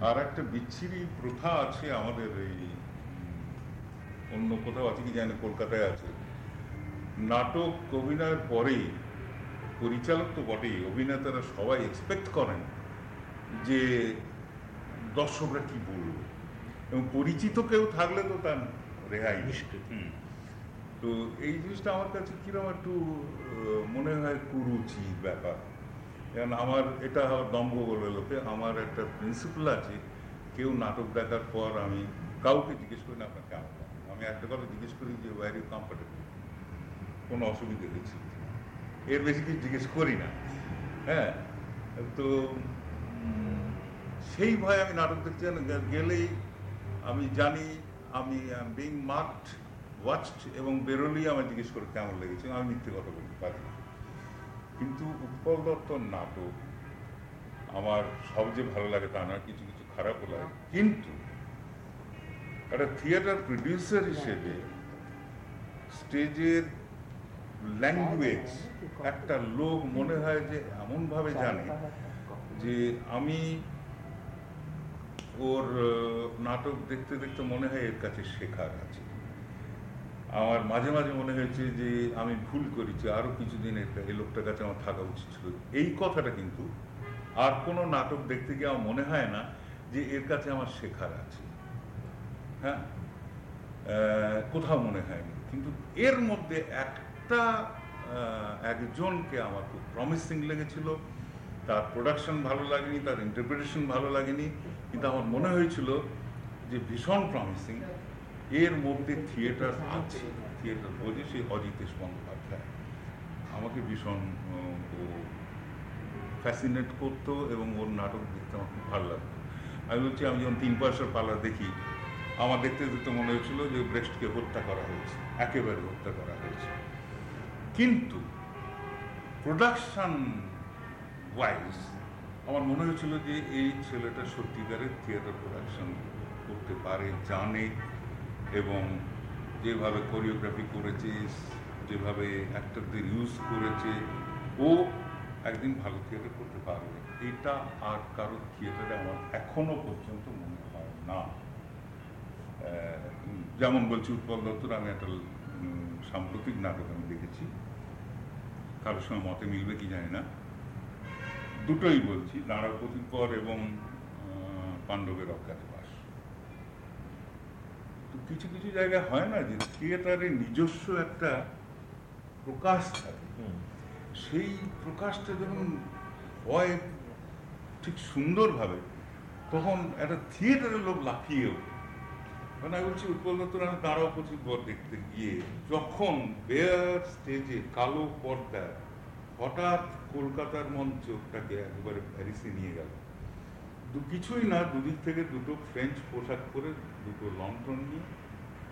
আর একটা বিচ্ছিরি প্রথা আছে আমাদের এই অন্য কোথাও আছে কি জানি কলকাতায় আছে। নাটক অভিনয়ের পরেই পরিচালক তো বটেই অভিনেতারা সবাই এক্সপেক্ট করেন যে দর্শকরা কি বলবে। এবং পরিচিত কেউ থাকলে তো তার রেহাই তো এই জিনিসটা আমার কাছে কীরকম একটু মনে হয় কুরুচি ব্যাপার। কারণ আমার, এটা দম্ভ বলবে লোকে, আমার একটা প্রিন্সিপাল আছে, কেউ নাটক দেখার পর আমি কাউকে জিজ্ঞেস করি না আপনার কেমন আমি একটা কথা জিজ্ঞেস করি যে ওয়ার ইউ কমফর্টেবল কোনো অসুবিধা হয়েছে? এর বেশি কিছু জিজ্ঞেস করি না। হ্যাঁ? তো সেই ভয় আমি নাটক দেখতে গেলেই আমি জানি, আমি বিং মার্কড ওয়াচড এবং বেরোলেই আমার জিজ্ঞেস করে কেমন লেগেছে। আমি মিথ্যে কথা বলতে পারি কিন্তু উৎপল দত্তর নাটক আমার সবচেয়ে ভালো লাগে তা না কিছু কিছু খারাপও লাগে। কিন্তু একটা থিয়েটার প্রডিউসার হিসেবে স্টেজের ল্যাঙ্গুয়েজ একটা লোক মনে হয় যে এমনভাবে জানে যে আমি ওর নাটক দেখতে দেখতে মনে হয় এর কাছে শেখার আছে। আমার মাঝে মাঝে মনে হয়েছে যে আমি ভুল করেছি আরও কিছুদিন এই লোকটার কাছে আমার থাকা উচিত ছিল। এই কথাটা কিন্তু আর কোনো নাটক দেখতে গিয়ে আমার মনে হয় না যে এর কাছে আমার শেখার আছে। হ্যাঁ? কোথাও মনে হয়নি। কিন্তু এর মধ্যে একটা একজনকে আমার খুব প্রমিসিং লেগেছিল। তার প্রোডাকশন ভালো লাগেনি, তার ইন্টারপ্রিটেশন ভালো লাগেনি। কিন্তু আমার মনে হয়েছিল যে ভীষণ প্রমিসিং এর মধ্যে থিয়েটার আছে। থিয়েটার বোঝে সেই অজিতেশ বন্দ্যোপাধ্যায়। আমাকে ভীষণ, ও ফ্যাসিনেট করতো এবং ওর নাটক দেখতে আমার খুব ভালো লাগতো। আমি বলছি, আমি যখন তিন পয়সার পালা দেখি, আমার দেখতে দেখতে মনে হয়েছিল যে ব্রেস্টকে হত্যা করা হয়েছে, একেবারে হত্যা করা হয়েছে। কিন্তু প্রোডাকশান ওয়াইজ আমার মনে হয়েছিল যে এই ছেলেটা সত্যিকারের থিয়েটার প্রোডাকশন করতে পারে, জানে এবং যেভাবে কোরিওগ্রাফি করেছে, যেভাবে অ্যাক্টরদের ইউজ করেছে, ও একদিন ভালো থিয়েটার করতে পারবে। এটা আর কারও থিয়েটারে আমার এখনও পর্যন্ত মনে হয় না। যেমন বলছি, উৎপল দত্তর আমি একটা সাম্প্রতিক নাটক আমি দেখেছি। কারোর সঙ্গে মতে মিলবে কি জানি না। দুটোই বলছি নারায়ণপতির পর এবং পাণ্ডবের অজ্ঞাতবাস তো কিছু কিছু জায়গায় হয় না যে থিয়েটারে নিজস্ব একটা প্রকাশ থাকে। সেই প্রকাশটা যখন হয় ঠিক সুন্দরভাবে তখন একটা থিয়েটারের লোক লাফিয়ে ওঠে। মানে আমি বলছি উৎপল দত্তর আমি দাঁড়াও বর দেখতে গিয়ে। যখন বেয়ার স্টেজে কালো পর্দা হঠাৎ কলকাতার মঞ্চটাকে একেবারে প্যারিসে নিয়ে গেল। কিছুই না, দুদিক থেকে দুটো ফ্রেঞ্চ পোশাক পরে, দুটো লন্ঠন নিয়ে,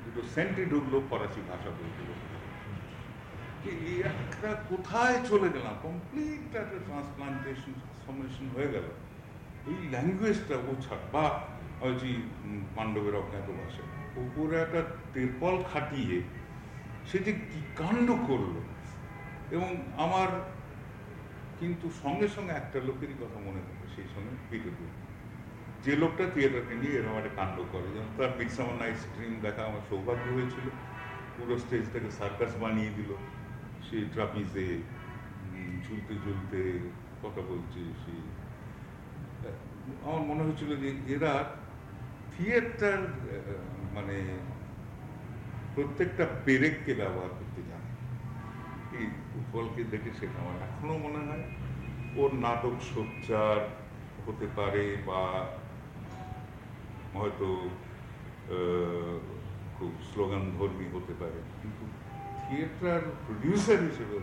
দুটো সেন্টে ঢুকলো ফরাসি ভাষা বলতে একটা কোথায় চলে গেলাম? কমপ্লিট একটা ট্রান্সপ্লান্টেশন ট্রান্সফরমেশন হয়ে গেল। এই ল্যাঙ্গুয়েজটা ও ছাড়, বা হচ্ছে পাণ্ডবের অজ্ঞাত ভাষা। উপরে একটা তেরপল খাটিয়ে, সে যে কি কাণ্ড করল? এবং আমার কিন্তু সঙ্গে সঙ্গে একটা লোকেরই কথা মনে থাকে, সেই সঙ্গে বিরোধী যে লোকটা থিয়েটারকে নিয়ে এরকম একটা কাণ্ড করে, যেমন তার মিক্সামার নাইট স্ট্রিম দেখা আমার সৌভাগ্য হয়েছিল। পুরো স্টেজটাকে সার্কাস বানিয়ে দিল। সে ট্রাপিজে ঝুলতে ঝুলতে কথা বলছে সে। আমার মনে হয়েছিল যে এরা থিয়েটার মানে প্রত্যেকটা পেরেককে ব্যবহার করতে জানে। এই উৎপলকে দেখে সেটা আমার এখনও মনে হয়। ওর নাটক সোচ্চার হতে পারে বা হয়তো খুব স্লোগান ধর্মী হতে পারে। কিন্তু থিয়েটার প্রডিউসার হিসেবে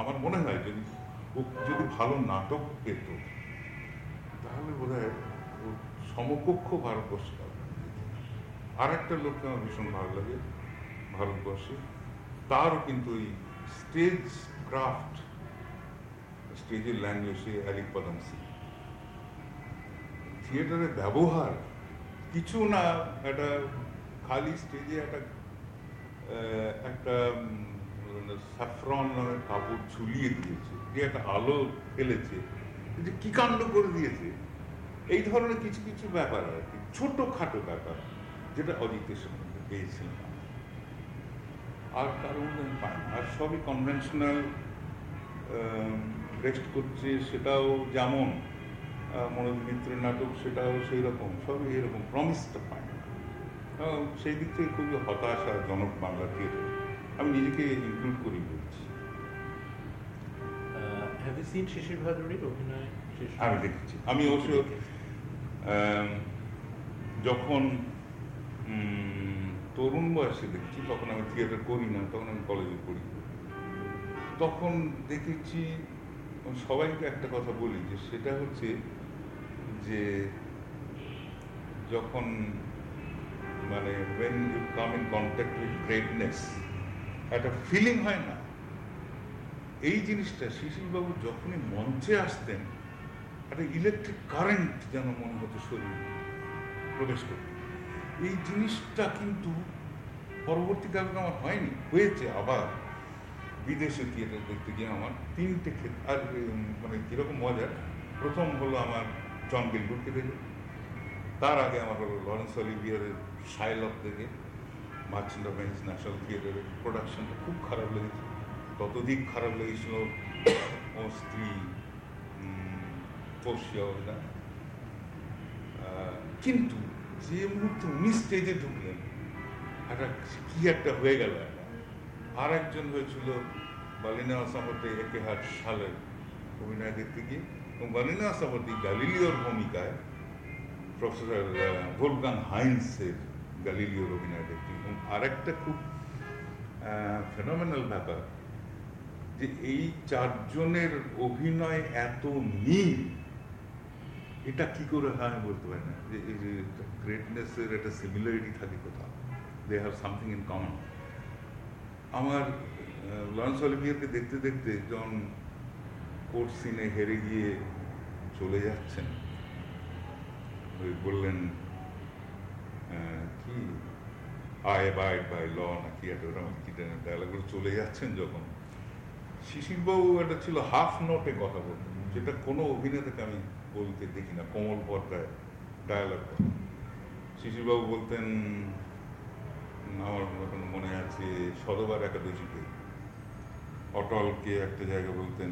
আমার মনে হয় যদি যদি ভালো নাটক পেত, তাহলে বোধ হয় সমকক্ষ ভারতবর্ষে আর একটা লোককে আমার ভীষণ ভালো লাগে, ভারতবর্ষে। তারও কিন্তু ওই স্টেজ ক্রাফট স্টেজের ল্যাঙ্গুয়েজে অ্যালিক পদামসি থিয়েটারের ব্যবহার কিছু না, একটা খালি স্টেজে একটা একটা স্যাফরন নামের কাপড় ঝুলিয়ে দিয়েছে, দিয়ে একটা আলো ফেলেছে, যে কি কাণ্ড করে দিয়েছে? এই ধরনের কিছু কিছু ব্যাপার আর কি, ছোটখাটো ব্যাপার, যেটা অজিতের সম্বন্ধে পেয়েছিলাম আর কারও আমি পাই আর সবই কনভেনশনাল রেস্ট করছে, সেটাও যেমন। মনোজ মিত্রের নাটক সেটাও সেই রকম সবই এরকম প্রমিসটা পায় না সেই দিক থেকে খুবই হতাশাজনক বাংলা থিয়েটার আমি নিজেকে ইনক্লুড করি বলছি। আমি দেখেছি। আমি অবশ্য যখন তরুণ বয়সে দেখছি তখন আমি থিয়েটার করি না তখন আমি কলেজে পড়ি। তখন দেখেছি সবাইকে একটা কথা বলি যে সেটা হচ্ছে যে যখন মানে when you come in contact with greatness একটা ফিলিং হয় না। এই জিনিসটা শিশিরবাবু যখনই মঞ্চে আসতেন, একটা ইলেকট্রিক কারেন্ট যেন মনে হতো শরীর প্রবেশ করত। এই জিনিসটা কিন্তু পরবর্তীকালে আমার হয়নি, হয়েছে আবার। বিদেশে থিয়েটার দেখতে গিয়ে আমার তিনটে ক্ষেত্রে আর মানে কীরকম মজার, প্রথম হলো আমার জন গিলবুটকে দেখে। তার আগে আমার হলো লরেন্স অলিভিয়ারের শাইলক দেখে মার্চেন্ট অফ ভেনিস ন্যাশনাল থিয়েটারের প্রোডাকশনটা খুব খারাপ লেগেছে। ততদিক খারাপ লেগেছিল ও স্ত্রী পড়শিয়া কিন্তু যে মুহূর্তে উনি স্টেজে ঢুকলেন, একটা কি একটা হয়ে গেল আর একজন হয়েছিল বালিনা আসামতে একেহাট সালের অভিনয় দেখতে গিয়ে। বালিনা আসামতি গালিলিওর ভূমিকায় প্রফেসর ভোলগাং হাইন্সের গালিলিওর অভিনয় দেখতে এবং আরেকটা খুব ফেনোমেনাল ব্যাপার, যে এই চারজনের অভিনয় এত মিল, এটা কি করে হয় আমি বলতে পারি না। যে গ্রেটনেসের একটা সিমিলারিটি থাকে কোথাও they have something in common আমার লরেন্স অলিভিয়ারকে দেখতে দেখতে যখন কোর্ট সিনে হেরে গিয়ে চলে যাচ্ছেন। ওই বললেন কি? আয় বাই বাই ল না কি একটা ওরকম কি ডায়লগুলো চলে যাচ্ছেন যখন। শিশিরবাবু একটা ছিল হাফ নোটে কথা বলতেন, যেটা কোনো অভিনেতাকে আমি বলতে দেখি না, কোমল পর্দায় ডায়ালগ শিশিরবাবু বলতেন, আমার এখন মনে আছে সদবার একাদশীতে অটলকে একটা জায়গা বলতেন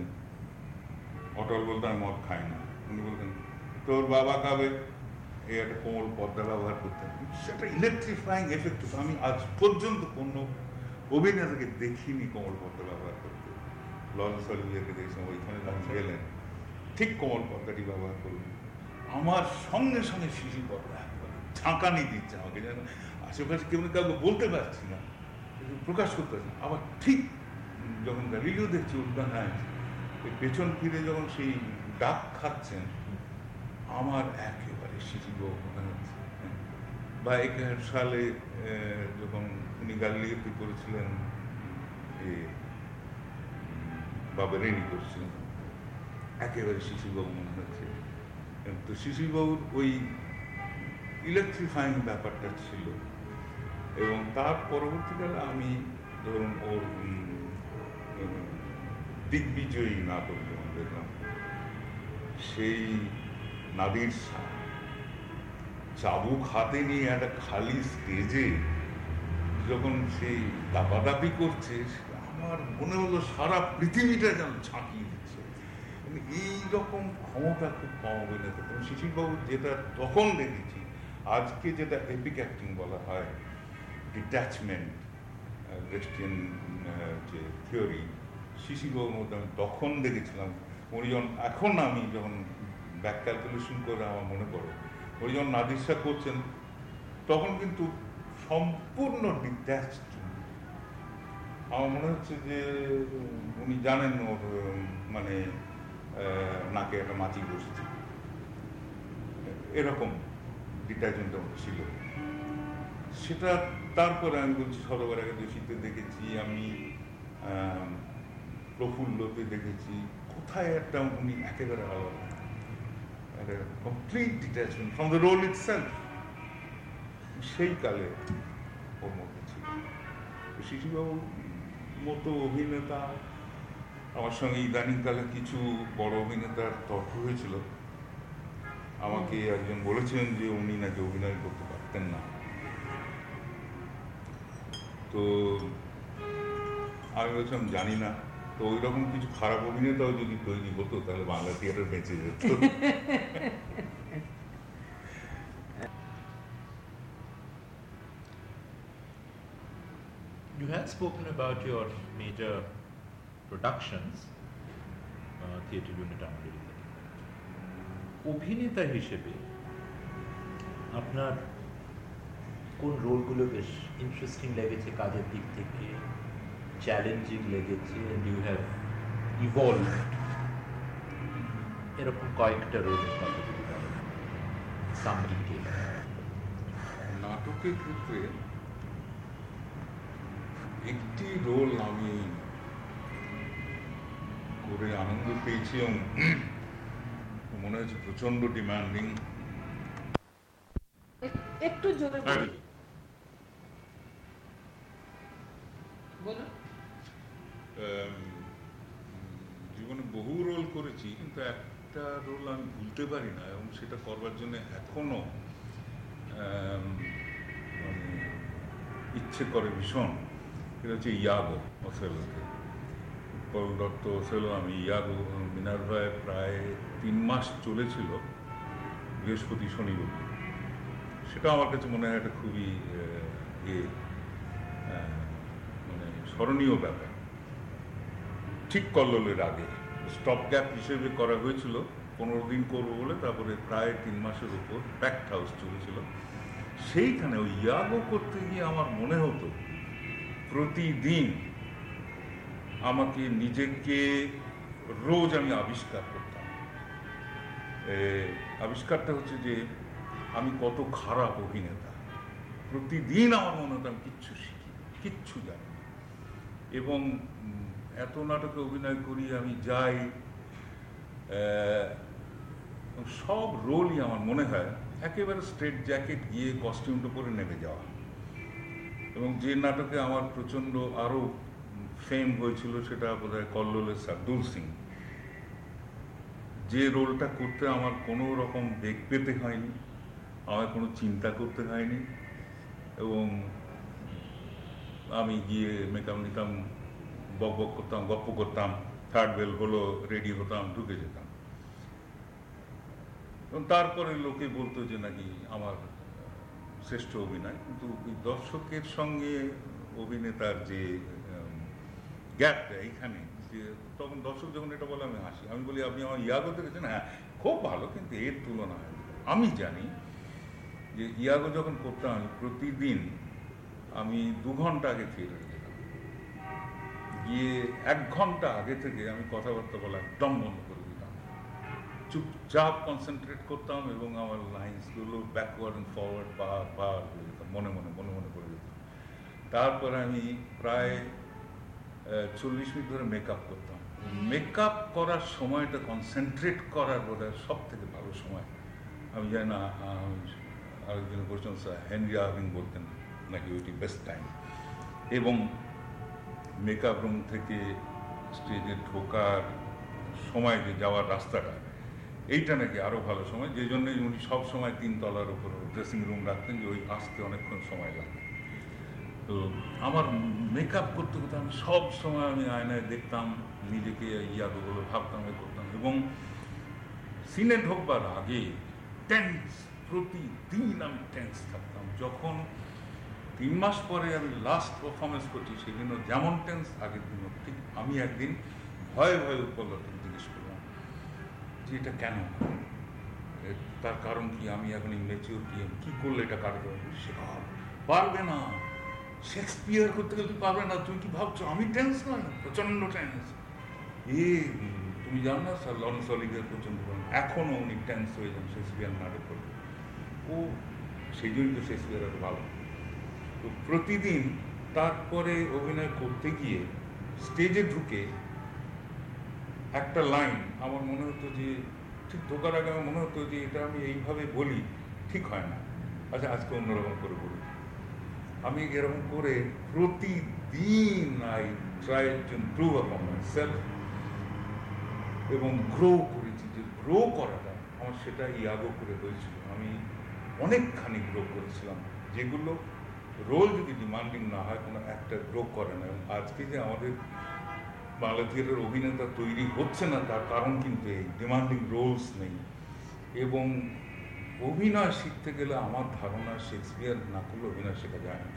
অটল বলতে আমি মদ খাই না। উনি বলতেন, তোর বাবা খাবে। এই একটা কোমল পর্দা ব্যবহার করতেন। সেটা ইলেকট্রিফাইং এফেক্ট আমি আজ পর্যন্ত কোনো অভিনেতাকে দেখিনি কোমল পর্দা ব্যবহার করতে। লরেন্স অলিভিয়াকে দেখেছিলাম, ওইখানে যখন গেলেন। ঠিক কোমল পর্দাটি ব্যবহার করলেন। আমার সঙ্গে সঙ্গে শিশি পর্দা ঝাঁকানি দিচ্ছে আমাকে, যেন আশেপাশে কেউ কাউকে বলতে পারছি না। প্রকাশ করতে পারছি না। আবার ঠিক যখন গালিলিও দেখছি উদ্যান ওই পেছন ফিরে যখন সেই ডাক খাচ্ছেন, আমার একেবারে শিশুবাবু মনে হচ্ছে। বা একার সালে যখন উনি গালিলিওতে করেছিলেন বাবা বাবারেনি করছিলেন, একেবারে শিশুবাবু মনে হচ্ছে। তো শিশুবাবুর ওই ইলেকট্রিফাইং ব্যাপারটা ছিল। এবং তার পরবর্তীকালে আমি ধরুন ওর দিগ্বিজয়ী নাটক যখন দেখলাম সেই নাদির চাবুক হাতে নিয়ে একটা খালি স্টেজে যখন সেই দাপাদাপি করছে আমার মনে হলো সারা পৃথিবীটা যেন ঝাঁকিয়ে দিচ্ছে। এই রকম ক্ষমতা খুব কম অভিনেতা শিশিরবাবু যেটা তখন দেখেছি, আজকে যেটা এপিক অ্যাক্টিং বলা হয় ডিট্যাচমেন্ট রেস্টিয়ান যে থিওরি শিশিরবাবুর মধ্যে আমি তখন দেখেছিলাম উনি যখন এখন আমি যখন ব্যাক ক্যালকুলেশন করে আমার মনে পড়ে উনি যখন নাদিসা করছেন, তখন কিন্তু সম্পূর্ণ ডিট্যাচড আমার মনে হচ্ছে যে, উনি জানেন ওর মানে নাকে একটা মাছি বসেছে। এরকম ডিটাচমেন্ট ছিল। সেটা তারপরে আমি বলছি সরোবর একাদশীতে দেখেছি আমি প্রফুল্লতে দেখেছি। কোথায় একটা উনি একেবারে আলাদা। একটা complete detachment from the role itself সেই কালে ওর মধ্যে ছিল। শিশুবাবুর মতো অভিনেতা, আমার সঙ্গে ইদানিংকালে কিছু বড় অভিনেতার তর্ক হয়েছিল। আমাকে একজন বলেছেন যে উনি নাকি অভিনয় করতে পারতেন না। তো আমি বলছিলাম, জানি না। তো ওই রকম কিছু খারাপ অভিনেতাও যদি তৈরি হতো তাহলে বাংলা থিয়েটার বেঁচে যেত। You had spoken about your major productions, uh, theatre unit আমাদের অভিনেতা হিসেবে আপনার কোন রোলগুলো বেশ ইন্টারেস্টিং লেগেছে কাজের দিক থেকে? চ্যালেঞ্জিং লেগেছে অ্যান্ড ইউ হ্যাভ ইভলভ এরকম কয়েকটা রোলের কথা যদি বলেন নাটকের ক্ষেত্রে একটি রোল আমি করে আনন্দ পেয়েছি এবং মনে হয়েছে প্রচণ্ড ডিমান্ডিং একটু জোরে করেছি কিন্তু একটা রোল আমি ভুলতে পারি না এবং সেটা করবার জন্য এখনও আম, মানে ইচ্ছে করে ভীষণ। এটা হচ্ছে ইয়াগো ওসেলোকে উৎপল দত্ত ওসেলো আমি ইয়াগো মিনার্ভায় প্রায় তিন মাস চলেছিল বৃহস্পতি শনি রবি। সেটা আমার কাছে মনে হয় একটা খুবই ইয়ে মানে স্মরণীয় ব্যাপার। ঠিক কল্লোলের আগে। স্টপ গ্যাপ হিসেবে করা হয়েছিল। পনেরো দিন করব বলে তারপরে প্রায় তিন মাসের উপর প্যাকড হাউস চলেছিল। সেইখানে ওই ইয়াগো করতে গিয়ে আমার মনে হতো, প্রতিদিন আমাকে নিজেকে রোজ আমি আবিষ্কার করতাম। আবিষ্কারটা হচ্ছে যে আমি কত খারাপ অভিনেতা। প্রতিদিন আমার মনে হতো আমি কিচ্ছু শিখি কিচ্ছু জানি এবং এত নাটকে অভিনয় করি, আমি যাই। সব রোলই আমার মনে হয় একেবারে স্ট্রেট জ্যাকেট গিয়ে কস্টিউমটা পরে নেমে যাওয়া। এবং যে নাটকে আমার প্রচণ্ড আরও ফেম হয়েছিল সেটা বোধ হয় কল্লোলের সার্দুল সিং। যে রোলটা করতে আমার কোনো রকম বেগ পেতে হয়নি আমার কোনো চিন্তা করতে হয়নি এবং আমি গিয়ে মেকআপ নিতাম বক বক করতাম, গপ্প করতাম থার্ড বেল হলো রেডি হতাম, ঢুকে যেতাম। তারপরে লোকে বলতো যে নাকি আমার শ্রেষ্ঠ অভিনয়। কিন্তু দর্শকের সঙ্গে অভিনেতার যে গ্যাপটা এইখানে, যে তখন দর্শক যখন এটা বলে, আমি হাসি। আমি বলি, আপনি আমার ইয়াগো দেখেছেন? হ্যাঁ খুব ভালো, কিন্তু এর তুলনা আমি জানি যে ইয়াগো যখন করতাম প্রতিদিন আমি দু ঘণ্টা আগে যেতাম গিয়ে এক ঘণ্টা আগে থেকে আমি কথাবার্তা বলা একদম বন্ধ করে দিতাম। চুপচাপ কনসেন্ট্রেট করতাম এবং আমার লাইন্সগুলো ব্যাকওয়ার্ড অ্যান্ড ফরওয়ার্ড বার বার করে দিতাম, মনে মনে মনে মনে করে দিতাম। তারপরে আমি প্রায় চল্লিশ মিনিট ধরে মেকআপ করতাম। মেকআপ করার সময়টা কনসেন্ট্রেট করার বোধ হয় সব থেকে ভালো সময়। আমি জানি না আরেকজন বলছেন, স্যার হেনরি আর্ভিং বলতেন নাকি ওইটি বেস্ট টাইম এবং মেকআপ রুম থেকে স্টেজে ঢোকার সময় যে যাওয়ার রাস্তাটা, এইটা নাকি আরও ভালো সময়। যে জন্যই উনি সব সময় তিনতলার উপর ড্রেসিং রুম রাখতেন যে ওই আসতে অনেকক্ষণ সময় লাগে তো আমার মেকআপ করতে করতে আমি সব সময় আমি আয়নায় দেখতাম, নিজেকে ইয়াগুলো ভাবতাম, এ করতাম এবং সিনে ঢোকবার আগে টেন্স প্রতিদিন আমি টেন্স থাকতাম। যখন তিন মাস পরে আমি লাস্ট পারফরমেন্স করছি, সেদিনও যেমন টেন্স আগের দিনও ঠিক আমি একদিন ভয়ে ভয়ে উপলব্ধ জিজ্ঞেস করলাম, যে এটা কেন? তার কারণ কি? আমি এখন মেচিওর কি আমি কি করলে এটা কাটবে শেখা পারবে না। শেক্সপিয়ার করতে গেলে তুই পারবে না, তুমি কি ভাবছ? আমি টেন্স নয় প্রচণ্ড টেন্স এ, তুমি জানো না, স্যার লরেন্স অলিগের প্রচণ্ড এখনও উনি টেন্স হয়ে যান শেক্সপিয়ার নাটক করবে ও, সেই জন্যই তো শেক্সপিয়ার এত ভালো। তো প্রতিদিন তারপরে অভিনয় করতে গিয়ে স্টেজে ঢুকে একটা লাইন আমার মনে হতো যে, ঠিক ঢোকার আগে আমার মনে হতো যে, এটা আমি এইভাবে বলি, ঠিক হয় না। আচ্ছা আজকে অন্যরকম করে বলি। আমি এরকম করে প্রতিদিন আই ট্রাই টু ইম্প্রুভ আপন মাই সেলফ এবং গ্রো করেছি যে গ্রো করাটা আমার সেটা ইয়াগো করে হয়েছিল। আমি অনেকখানি গ্রো করেছিলাম। যেগুলো রোল যদি ডিমান্ডিং না হয়, কোনো একটা গ্রো করে না, এবং আজকে যে আমাদের বাংলা থিয়েটার অভিনেতা তৈরি হচ্ছে না, তার কারণ কিন্তু এই ডিমান্ডিং রোলস নেই। এবং অভিনয় শিখতে গেলে আমার ধারণা শেক্সপিয়ার না করলে অভিনয় শেখা যায় না।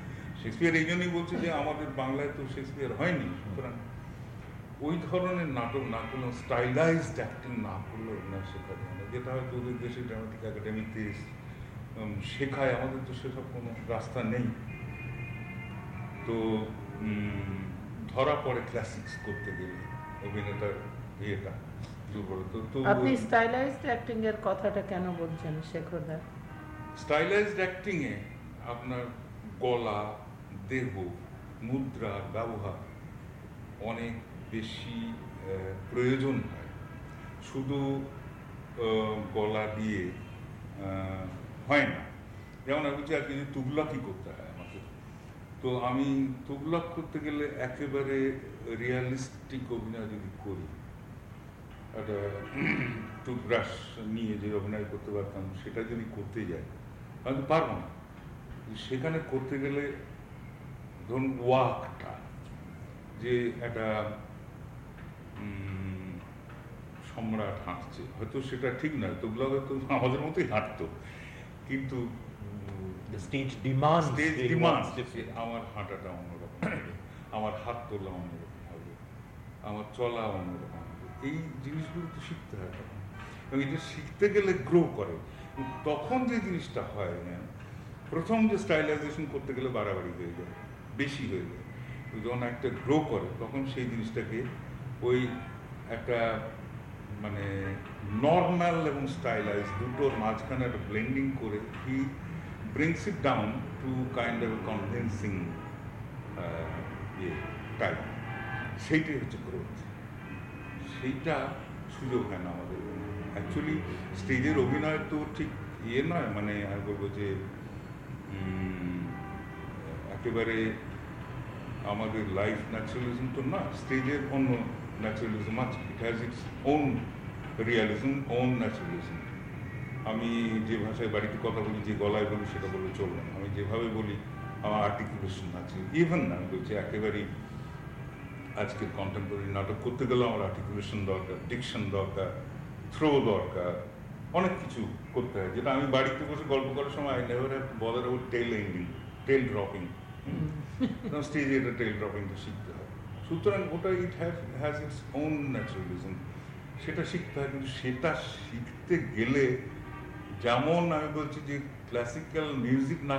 শেক্সপিয়ার এই জন্যই বলছে যে আমাদের বাংলায় তো শেক্সপিয়ার হয়নি, সুতরাং ওই ধরনের নাটক না করলে স্টাইলাইজড অ্যাক্টিং না করলে অভিনয় শেখা যায় না। যেটা হয়তো ওদের দেশে ড্রামাটিক একাডেমিতে শেখায়। আমাদের তো সেসব কোনো রাস্তা নেই। তো ধরা পড়ে ক্লাসিক্স করতে গেলে অভিনেতার ইয়েটা দুর্বলতা। তো আপনি স্টাইলাইজড অ্যাক্টিং এর কথাটা কেন বলছেন শেখরদা স্টাইলাইজড অ্যাক্টিংয়ে আপনার গলা দেহ মুদ্রার ব্যবহার অনেক বেশি প্রয়োজন হয়। শুধু গলা দিয়ে হয় না। যেমন আমি আর কিছু তুগলকি করতে হয় আমাকে। তো আমি তুগলাক করতে গেলে একেবারে রিয়ালিস্টিক অভিনয় যদি করি, একটা টুথব্রাশ নিয়ে যে অভিনয় করতে পারতাম, সেটা যদি করতে যাই, আমি পারব না। সেখানে করতে গেলে ধরুন ওয়াকটা, যে একটা সম্রাট হাঁটছে হয়তো সেটা ঠিক নয় তোগুলো হয়তো আমাদের মতোই হাঁটতো। কিন্তু The stage demands want আমার হাঁটাটা অন্যরকম হবে আমার হাত তোলা অন্যরকম হবে আমার চলা অন্যরকম হবে। এই জিনিসগুলো তো শিখতে হয় তখন। এবং এটা শিখতে গেলে গ্রো করে। তখন যে জিনিসটা হয় না প্রথম যে স্টাইলাইজেশন করতে গেলে বাড়াবাড়ি হয়ে যায় বেশি হয়ে যায়। যখন একটা গ্রো করে তখন সেই জিনিসটাকে ওই একটা মানে নর্মাল এবং স্টাইলাইজ দুটোর মাঝখানে একটা ব্লেন্ডিং করে he brings it down to kind of convincing ইয়ে টাইপ সেইটাই হচ্ছে গ্রোথ সেইটা সুযোগ হয় না আমাদের অ্যাকচুয়ালি স্টেজের অভিনয় তো ঠিক ইয়ে নয় মানে আমি বলব যে একেবারে আমাদের লাইফ ন্যাচারালিজম তো না স্টেজের অন্য ন্যাচারালিজম আছে it has its own realism own naturalism আমি যে ভাষায় বাড়িতে কথা বলি যে গলায় বলি সেটা বলে চলবে না। আমি যেভাবে বলি আমার আর্টিকুলেশন আছে। ইভেন না আমি বলছি একেবারেই আজকের কন্টেম্পোরারি নাটক করতে গেলে আমার আর্টিকুলেশন দরকার ডিকশন দরকার থ্রো দরকার অনেক কিছু করতে হয়। যেটা আমি বাড়িতে বসে গল্প করার সময় I never have bother about tail ending tail dropping স্টেজে এটা টেল ড্রপিংটা শিখতে হয়। সুতরাং ওটা it have has its own naturalism সেটা শিখতে হয়, কিন্তু সেটা শিখতে গেলে যেমন আমি বলছি যে ক্লাসিক্যাল মিউজিক না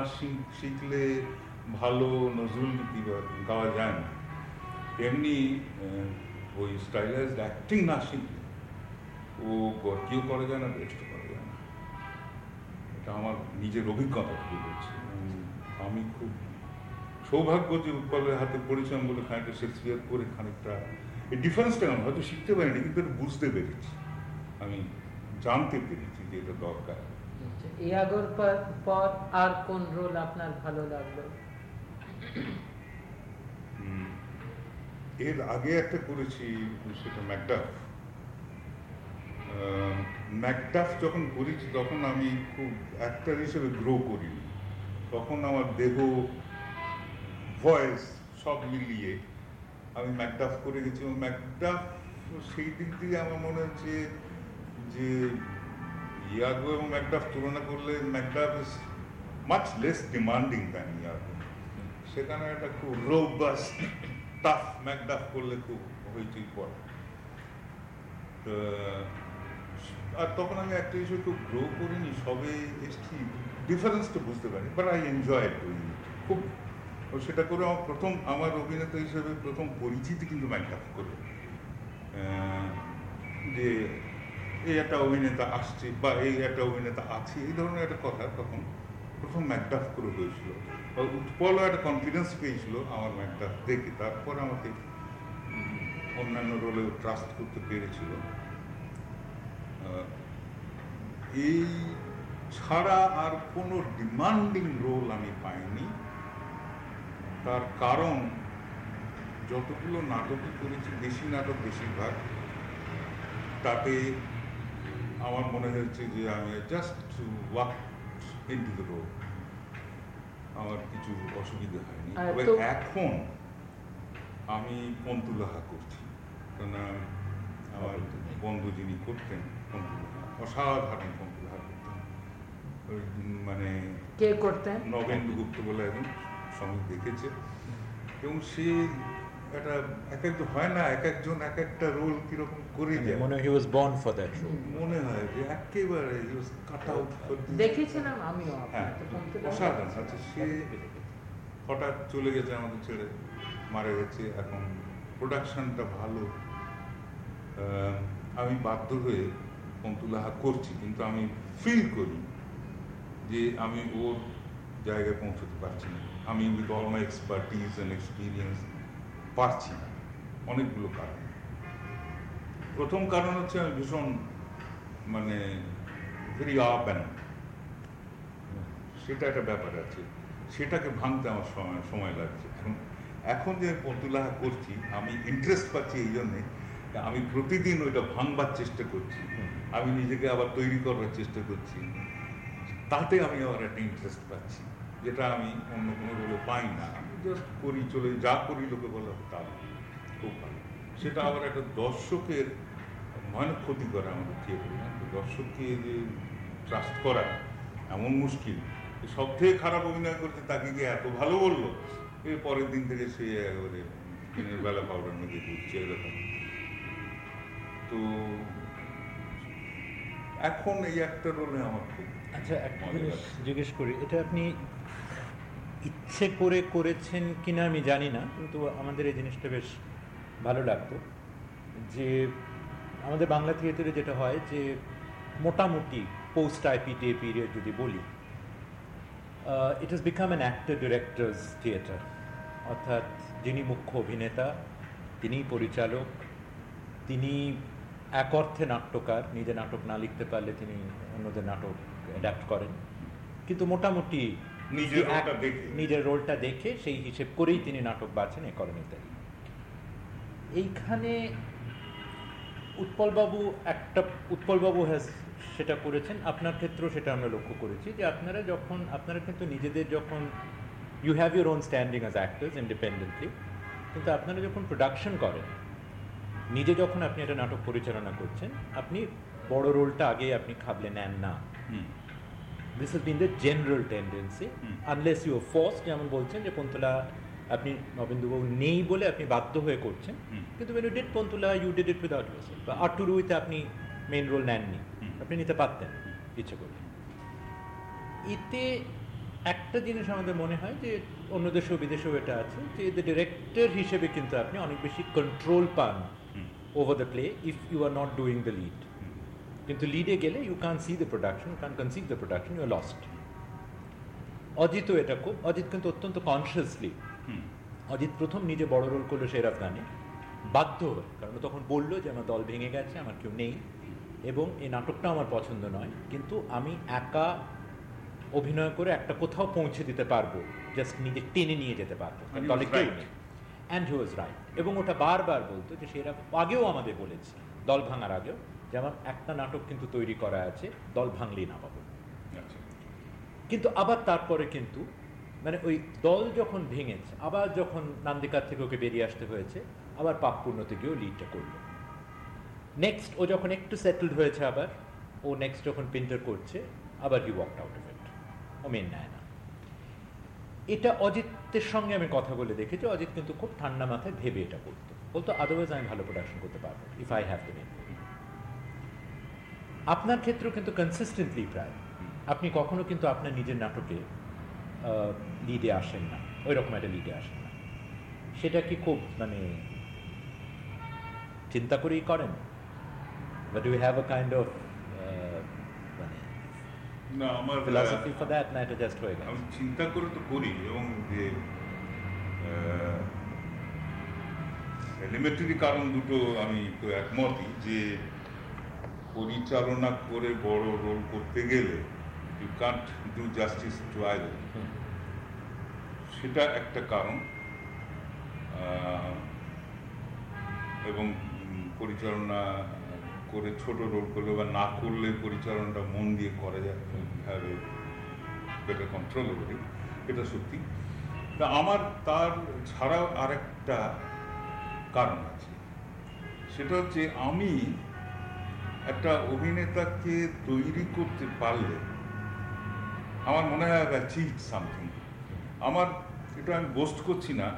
শিখলে ভালো নজরুল গীতি গাওয়া যায় না। তেমনি ওই স্টাইলাইজ অ্যাক্টিং না শিখলে ও গর্কিও করা যায় না বেস্টও করা যায় না। এটা আমার নিজের অভিজ্ঞতা বলছি। আমি খুব সৌভাগ্য যে উৎপলের হাতে পড়েছিলাম বলে খানিকটা শেক্সপিয়ার করে খানিকটা এই ডিফারেন্সটা আমি হয়তো শিখতে পারিনি কিন্তু এটা বুঝতে পেরেছি। আমি জানতে পেরেছি যে এটা দরকার। ইয়াগোর পর পর আর কোন রোল আপনার ভালো লাগল? এর আগে একটা করেছি সেটা ম্যাকডাফ ম্যাকডাফ যখন করেছি তখন আমি খুব অ্যাক্টার হিসেবে গ্রো করিনি। তখন আমার দেহ ভয়েস সব মিলিয়ে। আমি ম্যাকডাফ করে গেছি, এবং ম্যাকডাফ সেই দিক দিয়ে আমার মনে হচ্ছে যে ইয়াগো এবং ম্যাকডাফ তুলনা করলে Macduff is much less demanding than Iago সেখানে একটা খুব রোবাস টাফ ম্যাকডাফ করলে খুব হইচই পড়ে। আর তখন আমি একটা হিসেবে খুব গ্রো করিনি, সবে এসছি। ডিফারেন্সটা বুঝতে পারি বাট আই এনজয় খুব ও সেটা করে আমার প্রথম, আমার অভিনেতা হিসেবে প্রথম পরিচিতি কিন্তু ম্যাকডাফ করে। যে এই একটা অভিনেতা আসছে বা এই একটা অভিনেতা আছে, এই ধরনের একটা কথা তখন প্রথম ম্যাকডাফ করে হয়েছিল। আর উৎপলও একটা কনফিডেন্স পেয়েছিল আমার ম্যাকডাফ দেখে। তারপর আমাকে অন্যান্য রোলে ট্রাস্ট করতে পেরেছিল। এই ছাড়া আর কোনো ডিমান্ডিং রোল আমি পাইনি। তার কারণ যতগুলো নাটকই করেছি দেশি নাটক বেশিরভাগ তাতে আমার মনে হয়েছে যে আমি just to walk into the road আমার কিছু অসুবিধা হয়নি। তবে এখন আমি পন্তুলাহা করছি। কেননা আমার বন্ধু যিনি করতেন পন্তুলাহা অসাধারণ পন্তুলাহা করতেন। মানে কে করতেন? নবেন্দু গুপ্ত বলে একজন। সঙ্গে দেখেছে। এবং সে একটা এক একজন হয় না এক একজন এক একটা রোল কীরকম করে যায়। মনে হয় he was born for that role মনে হয় যে একেবারে কাট আউট দেখেছিলাম আমিও হ্যাঁ অসাধারণ। আচ্ছা সে হঠাৎ চলে গেছে আমাদের ছেড়ে মারা গেছে। এখন প্রোডাকশনটা ভালো। আহ, আমি বাধ্য হয়ে পন্তুলাহা করছি কিন্তু আমি ফিল করি যে আমি ওর জায়গায় পৌঁছতে পারছি না। আমি with all my expertise and experience পারছি না। অনেকগুলো কারণ। প্রথম কারণ হচ্ছে আমি ভীষণ মানে ভেরি আপ অ্যান্ড সেটা একটা ব্যাপার আছে। সেটাকে ভাঙতে আমার সময় সময় লাগছে। এখন এখন যে পন্তুলাহা করছি, আমি ইন্টারেস্ট পাচ্ছি এই জন্যে, আমি প্রতিদিন ওইটা ভাঙবার চেষ্টা করছি। আমি নিজেকে আবার তৈরি করবার চেষ্টা করছি। তাতে আমি আবার একটা ইন্টারেস্ট পাচ্ছি। যেটা আমি অন্য কোনো রোলে পাই না। আমি জাস্ট করি চলে যা করি লোকে বলে তা খুব ভালো। সেটা আবার একটা দর্শকের ভয়ানক ক্ষতি করে আমাদের থিয়েটারে দর্শককে যে ট্রাস্ট করা এমন মুশকিল সব থেকে খারাপ অভিনয় করছে তাকে গিয়ে এত ভালো বলল? এর পরের দিন থেকে সে একেবারে দিনের বেলা পাউডার মেখে ঘুরছে এরকম তো এখন এই একটা রোলে আমার খুব আচ্ছা একটা জিজ্ঞেস করি এটা আপনি ইচ্ছে করে করেছেন কিনা আমি জানি না, কিন্তু আমাদের এই জিনিসটা বেশ ভালো লাগতো। যে আমাদের বাংলা থিয়েটারে যেটা হয় যে মোটামুটি পোস্ট আইপিটিএ পিরিয়ড যদি বলি it has become an actor directors theatre অর্থাৎ যিনি মুখ্য অভিনেতা, তিনিই পরিচালক, তিনি এক অর্থে নাট্যকার, নিজে নাটক না লিখতে পারলে তিনি অন্যদের নাটক অ্যাডাপ্ট করেন। কিন্তু মোটামুটি নিজের রোলটা দেখে। নিজের রোলটা দেখে সেই হিসেব করেই তিনি নাটক বাছেন এ করেন ইত্যাদি এইখানে উৎপলবাবু একটা উৎপলবাবু হ্যাজ সেটা করেছেন আপনার ক্ষেত্রেও সেটা আমরা লক্ষ্য করেছি যে আপনারা যখন আপনারা কিন্তু নিজেদের যখন you have your own standing as actors independently কিন্তু আপনারা যখন প্রোডাকশন করেন নিজে যখন আপনি একটা নাটক পরিচালনা করছেন আপনি বড় রোলটা আগে আপনি খাবলে নেন না। This is been the general tendency unless you force যেমন বলছেন যে পন্তলা আপনি নবেন্দুবাবু নেই বলে আপনি বাধ্য হয়ে করছেন। কিন্তু when you did পন্তলা you did it without yourself বা আটুরুইতে আপনি মেন রোল নেননি আপনি নিতে পারতেন ইচ্ছে করলে। এতে একটা জিনিস আমাদের মনে হয় যে অন্য দেশেও বিদেশেও এটা আছে যে দ্য ডিরেক্টর হিসেবে কিন্তু আপনি অনেক বেশি কন্ট্রোল পান over the play if you are not doing the lead. কিন্তু লিডে গেলে you can see the production can conceive the production you lost অজিতও এটা খুব অজিত কিন্তু অত্যন্ত কনসিয়াসলি অজিত প্রথম নিজে বড় রোল করল শেরাফ গানে বাধ্য হয়ে কারণ তখন বলল যে আমার দল ভেঙে গেছে আমার কেউ নেই এবং এই নাটকটা আমার পছন্দ নয় কিন্তু আমি একা অভিনয় করে একটা কোথাও পৌঁছে দিতে পারব জাস্ট নিজে টেনে নিয়ে যেতে পারব দলে কেউ নেই। অ্যান্ড হি ওয়াজ রাইট এবং ওটা বারবার বলতো যে সেরা আগেও আমাদের বলেছে দল ভাঙার আগেও যে আমার একটা নাটক কিন্তু তৈরি করা আছে দল ভাঙলেই না পাবো আচ্ছা। কিন্তু আবার তারপরে কিন্তু মানে ওই দল যখন ভেঙেছে আবার যখন নান্দিকার থেকে ওকে বেরিয়ে আসতে হয়েছে আবার পাপ পাকপূর্ণতে গিয়েও লিডটা করল। নেক্সট ও যখন একটু সেটেলড হয়েছে আবার ও নেক্সট যখন পেন্টার করছে আবার he walk out of it ও মেন নেয় না। এটা অজিতের সঙ্গে আমি কথা বলে দেখেছি অজিত কিন্তু খুব ঠান্ডা মাথায় ভেবে এটা করতো। বলতো আদারওয়াইজ আমি ভালো প্রোডাকশন করতে পারব if I have the men আপনার ক্ষেত্রেও কিন্তু কনসিস্টেন্টলি প্রায়। আপনি কখনো কিন্তু আপনার নিজের নাটকে লিডে আসেন না। ওই রকম একটা লিডে আসেন না। সেটা কি খুব মানে চিন্তা করেই করেন? But you have a kind of মানে না আমার ফিলসফি ফর দ্যাট না এটা জাস্ট হয়ে গেছে? আমি চিন্তা করে তো করি এবং যে এলিমেন্টারি কারণ দুটো আমি একমতই যে পরিচালনা করে বড় রোল করতে গেলে you can't do justice to সেটা একটা কারণ। এবং পরিচালনা করে ছোট রোল করলে বা না করলে পরিচালনাটা মন দিয়ে করা যায় বেটার কন্ট্রোল ওভার এটা সত্যি। তা আমার তার ছাড়াও আরেকটা কারণ আছে। সেটা হচ্ছে আমি একটা অভিনেতাকে তৈরি করতে পারলে আমার মনে হয় আই অ্যাচিভ সামথিং আমার, এটা আমি বোস্ট করছি না,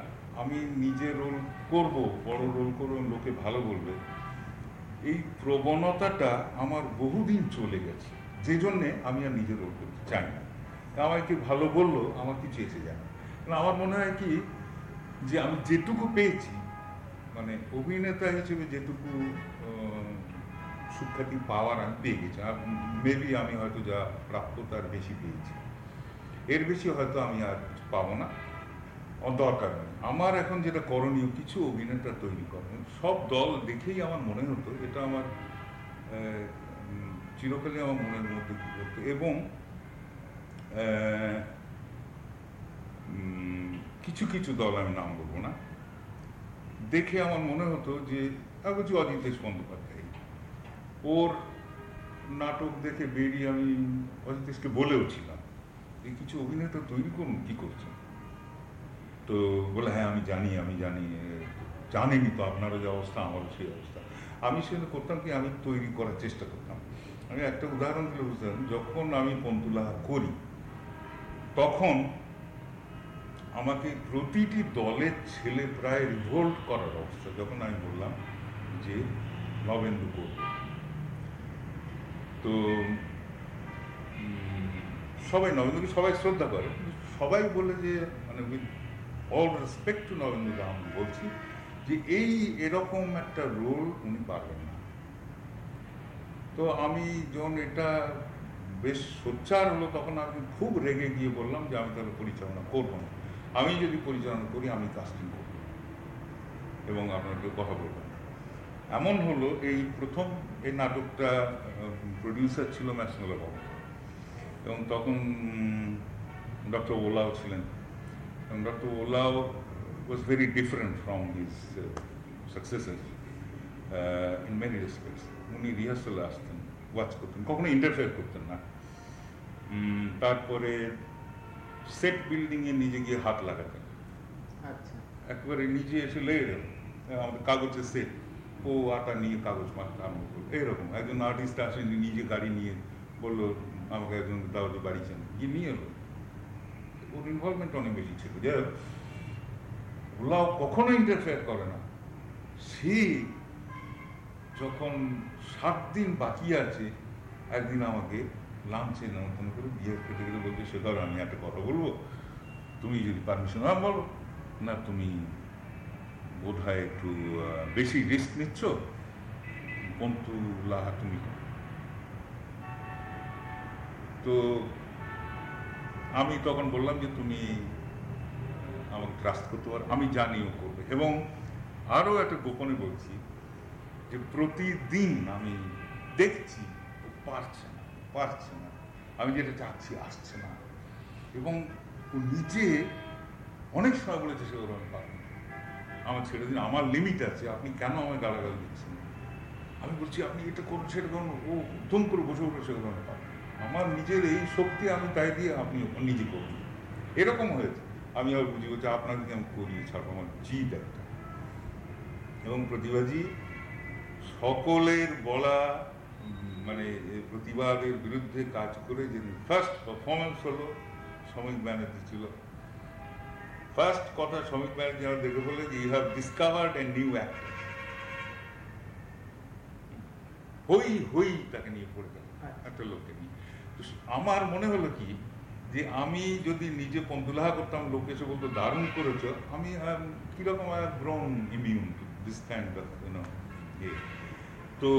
আমি নিজে রোল করব, বড় রোল করব, লোকে ভালো বলবে। এই প্রবণতাটা আমার বহুদিন চলে গেছে, যে জন্যে আমি আর নিজে রোল করতে চাই না। আমায় কি ভালো বলল, আমার কিছু এসে যায় না। কারণ আমার মনে হয় কি, যে আমি যেটুকু পেয়েছি মানে অভিনেতা হিসেবে যেটুকু সুখ্যাতি পাওয়ার আমি পেয়ে গেছি মেবি আমি হয়তো যা প্রাপ্য তার বেশি পেয়েছি। এর বেশি হয়তো আমি আর পাবো না। দরকার নেই। আমার এখন যেটা করণীয়, কিছু অভিনেতা তৈরি করেন। সব দল দেখেই আমার মনে হতো, এটা আমার চিরকালই আমার মনের মধ্যে করতো। এবং কিছু কিছু দল আমি নাম বলব না। দেখে আমার মনে হতো যে বলছি অজিতেশ বন্দ্যোপাধ্যায়। ওর নাটক দেখে বেরিয়ে আমি অজিতেশকে বলেও ছিলাম এই কিছু অভিনেতা তৈরি করুন কি করছেন? তো বলে হ্যাঁ আমি জানি আমি জানি জানেনি তো আপনারও যে অবস্থা আমারও সেই অবস্থা। আমি সেটা করতাম কি আমি তৈরি করার চেষ্টা করতাম। আমি একটা উদাহরণ দিলে বুঝতে পারেন, যখন আমি পন্তুলাহা করি তখন আমাকে প্রতিটি দলের ছেলে প্রায় রিভোল্ট করার অবস্থা। যখন আমি বললাম যে নবেন্দু করব। তো সবাই নবেন্দুকে সবাই শ্রদ্ধা করে। সবাই বলে যে মানে with all respect to Nabendu আমি বলছি যে, এই এরকম একটা রোল উনি পারবেন না। তো আমি যখন এটা বেশ সোচ্চার হলো, তখন আমি খুব রেগে গিয়ে বললাম যে, আমি তাহলে পরিচালনা করব না। আমি যদি পরিচালনা করি, আমি কাস্টিং করব এবং আপনাকে কথা বলব এমন হলো, এই প্রথম এই নাটকটা প্রডিউসার ছিল ম্যাসমুলা বাবু এবং তখন ডক্টর ওলাও ছিলেন। এবং ডক্টর ওলাও was very different from his successes in many respects উনি রিহার্সালে আসতেন ওয়াচ করতেন কখনো ইন্টারফেয়ার করতেন না। তারপরে সেট বিল্ডিংয়ে নিজে গিয়ে হাত লাগাতেন। আচ্ছা। একবারে নিজে এসে লেগে গেল। আমাদের কাগজের সেট ও আটা নিয়ে কাগজ মারতে আরম্ভ করল এরকম একজন আর্টিস্ট আসেন নিজে গাড়ি নিয়ে বলল আমাকে একজন দাও যে বাড়ি চান গিয়ে নিয়ে এলো। ওর ইনভলভমেন্ট অনেক বেশি ছিল। হোক, ওলাও কখনো ইন্টারফেয়ার করে না। সে যখন সাত দিন বাকি আছে একদিন আমাকে লাঞ্চে নেমন্তন্ন করে বিয়ে কেটে গেলে বলছে সে আমি একটা কথা বলব। তুমি যদি পারমিশন না বলো না তুমি বোধ হয় একটু বেশি রিস্ক নিচ্ছ? পন্তু লাহা তুমি। তো আমি তখন বললাম যে তুমি আমাকে ট্রাস্ট করতে পারো। আমি জানিও করবে। এবং আরও একটা গোপনে বলছি যে প্রতিদিন আমি দেখছি পারছে না পারছে না। আমি যেটা চাচ্ছি, আসছে না। এবং নিজে অনেক সময় বলেছে সে ওরকম পারবে। আমার ছেড়ে দিন, আমার লিমিট আছে, আপনি কেন আমায় গালাগাল দিচ্ছেন? আমি বলছি, আপনি এটা করুন, সেটা করুন, ও উত্তম করে বসে বসে সেগুলো আমি আমার নিজের এই শক্তি আমি তাই দিয়ে আপনি নিজে করুন। এরকম হয়েছে। আমি আবার বুঝি, বলছি আপনাকে আমি করিয়ে ছাড়বো, আমার জিদ একটা। এবং প্রতিবাদী সকলের বলা মানে প্রতিবাদের বিরুদ্ধে কাজ করে যে ফার্স্ট পারফরমেন্স হলো শ্রমিক ব্যানার্জি ছিল ফার্স্ট কথা শ্রমিক ব্যানার্জি আমার দেখে বলে যে you have discovered a new actor হই হই তাকে নিয়ে পড়ে গেল একটা লোককে নিয়ে তো আমার মনে হলো কি যে আমি যদি নিজে পন্তুলাহা করতাম লোক এসে বলতো দারুণ করেছ আমি কীরকম grown immune this kind of you know তো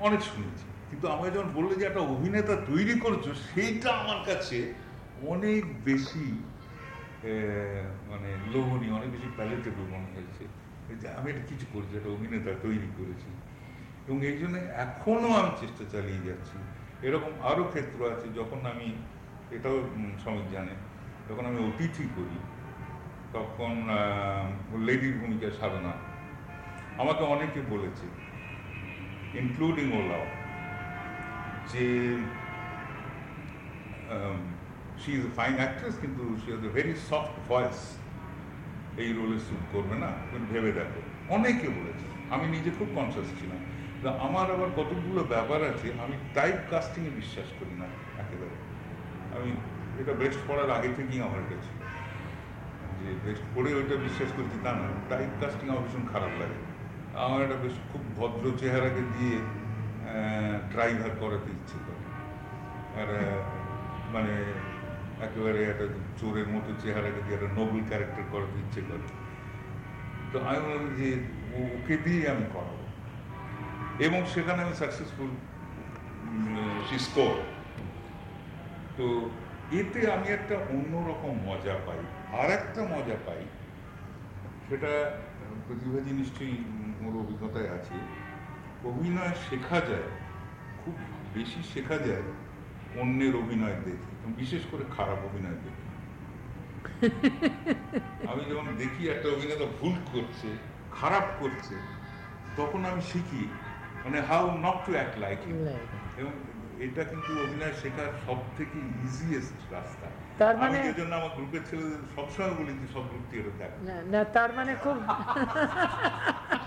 অনেক শুনেছি। কিন্তু আমাকে যখন বলল যে একটা অভিনেতা তৈরি করছ সেইটা আমার কাছে অনেক বেশি মানে লোভনীয়, অনেক বেশি প্যালেটেবল মনে হয়েছে। যে আমি এটা কিছু করেছি, একটা অভিনেতা তৈরি করেছি। এবং এই জন্য এখনও আমি চেষ্টা চালিয়ে যাচ্ছি। এরকম আরও ক্ষেত্র আছে, যখন আমি, এটাও শ্রমিক জানে, যখন আমি অতিথি করি, তখন লেডির ভূমিকা সাধনা। আমাকে অনেকে বলেছে ইনক্লুডিং ওলাও যে শি ইজ ফাইন অ্যাক্ট্রেস কিন্তু she has a very soft voice এই রোলে স্যুট করবে না, তুমি ভেবে দেখো। অনেকে বলেছে, আমি নিজে খুব কনসিয়াস ছিলাম। আমার আবার কতগুলো ব্যাপার আছে, আমি টাইপ কাস্টিংয়ে বিশ্বাস করি না, একেবারে। আমি এটা বেস্ট পড়ার আগে থেকেই আমার ছিল যে বেস্ট পড়ে ওইটা বিশ্বাস করছি, তা না। টাইপ কাস্টিং আমার ভীষণ খারাপ লাগে। আমার একটা বেশ খুব ভদ্র চেহারাকে দিয়ে ড্রাইভার করাতে ইচ্ছে করে। আর মানে একেবারে একটা চোরের মতো চেহারাকে দিয়ে একটা নোবেল ক্যারেক্টার করাতে ইচ্ছে করে। তো আমি বললাম যে ওকে দিয়ে আমি করাবো। এবং সেখানে আমি সাকসেসফুল তো এতে আমি একটা অন্যরকম মজা পাই। আর একটা মজা পাই, সেটা প্রতিভাজি নিশ্চয়ই ওর অভিজ্ঞতায় আছে। অভিনয় শেখা যায়, খুব বেশি শেখা যায় অন্যের অভিনয় দেখে। বিশেষ করে খারাপ অভিনয় দেখে আমি যখন দেখি একটা অভিনেতা ভুল করছে খারাপ করছে তখন আমি শিখি মানে how not to act like এবং এটা কিন্তু অভিনয় শেখার সব থেকে ইজিয়েস্ট রাস্তা। তার মানে- যে জন্য আমার গ্রুপের ছেলেদের সবসময় বলি যে সব গ্রুপ থেকে দেখ। না তার মানে খুব